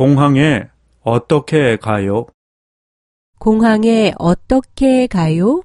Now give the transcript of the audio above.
공항에 어떻게 가요? 공항에 어떻게 가요?